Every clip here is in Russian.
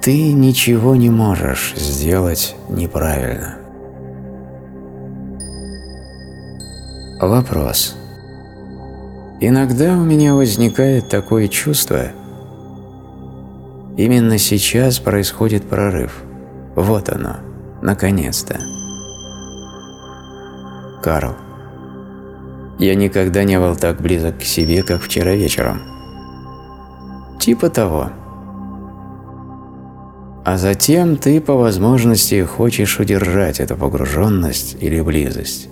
Ты ничего не можешь сделать неправильно. Вопрос. Иногда у меня возникает такое чувство, именно сейчас происходит прорыв. Вот оно, наконец-то. Карл. Я никогда не был так близок к себе, как вчера вечером. Типа того. А затем ты по возможности хочешь удержать эту погруженность или близость.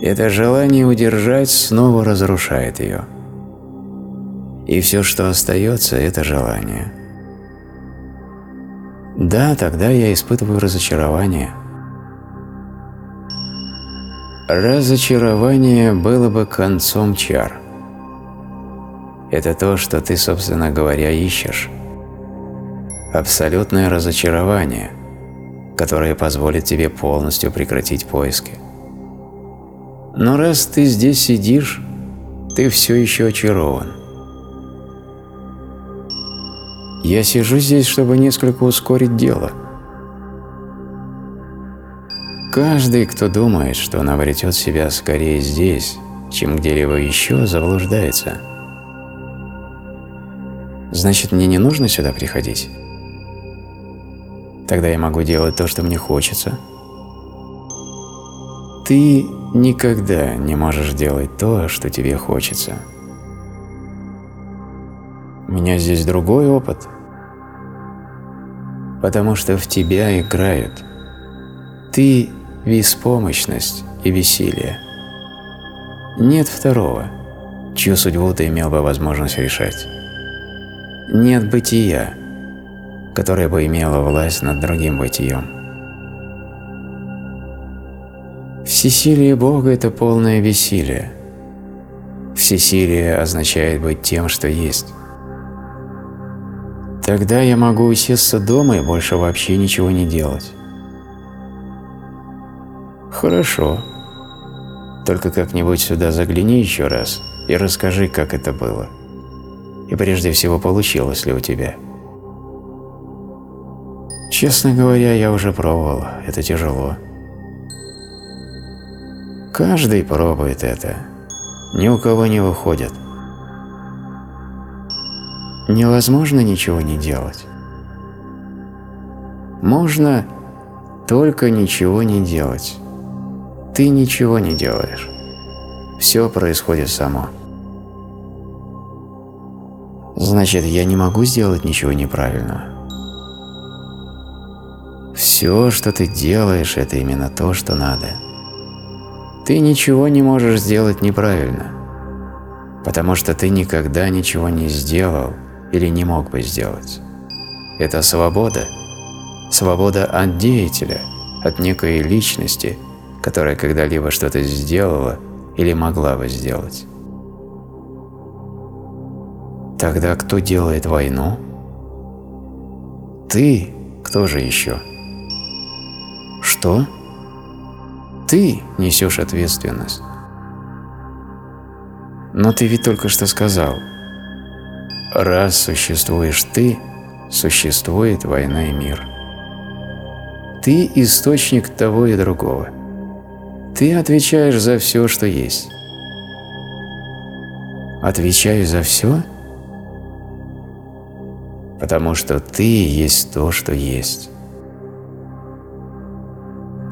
Это желание удержать снова разрушает ее. И все, что остается, это желание. Да, тогда я испытываю разочарование. Разочарование было бы концом чар. Это то, что ты, собственно говоря, ищешь. Абсолютное разочарование, которое позволит тебе полностью прекратить поиски. Но раз ты здесь сидишь, ты все еще очарован. Я сижу здесь, чтобы несколько ускорить дело. Каждый, кто думает, что он обретет себя скорее здесь, чем где-либо еще, заблуждается. Значит, мне не нужно сюда приходить? Тогда я могу делать то, что мне хочется. Ты никогда не можешь делать то, что тебе хочется. У меня здесь другой опыт, потому что в тебя играют. Ты – беспомощность и бессилие. Нет второго, чью судьбу ты имел бы возможность решать. Нет бытия, которое бы имело власть над другим бытием. Всесилие Бога – это полное бессилие. Всесилие означает быть тем, что есть. Тогда я могу усесться дома и больше вообще ничего не делать. Хорошо. Только как-нибудь сюда загляни еще раз и расскажи, как это было. И прежде всего, получилось ли у тебя. Честно говоря, я уже пробовал. Это тяжело. Каждый пробует это. Ни у кого не выходит. Невозможно ничего не делать. Можно только ничего не делать. Ты ничего не делаешь. Все происходит само. Значит, я не могу сделать ничего неправильного. Все, что ты делаешь, это именно то, что надо. Ты ничего не можешь сделать неправильно, потому что ты никогда ничего не сделал или не мог бы сделать. Это свобода. Свобода от деятеля, от некой личности, которая когда-либо что-то сделала или могла бы сделать. Тогда кто делает войну? Ты. Кто же еще? Что? Ты несешь ответственность. Но ты ведь только что сказал, раз существуешь ты, существует война и мир. Ты источник того и другого. Ты отвечаешь за все, что есть. Отвечаю за все? Потому что ты есть то, что есть.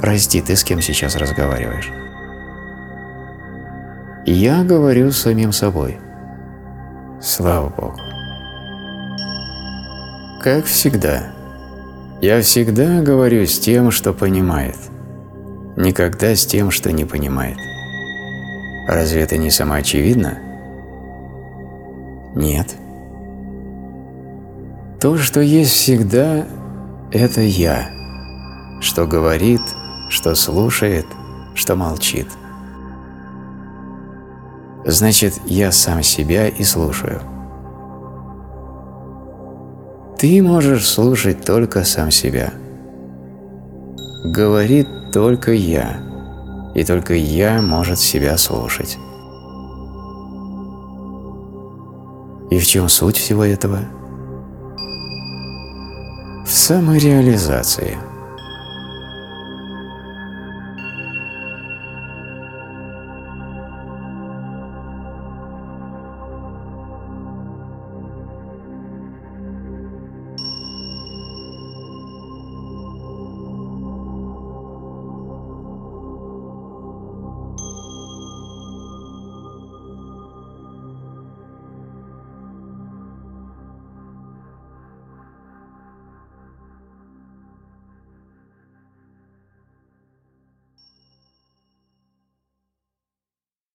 Прости, ты с кем сейчас разговариваешь? Я говорю с самим собой. Слава Богу. Как всегда. Я всегда говорю с тем, что понимает. Никогда с тем, что не понимает. Разве это не самоочевидно? Нет. То, что есть всегда, это я, что говорит, что слушает, что молчит. Значит, я сам себя и слушаю. Ты можешь слушать только сам себя. Говорит только я, и только я может себя слушать. И в чем суть всего этого? самореализации –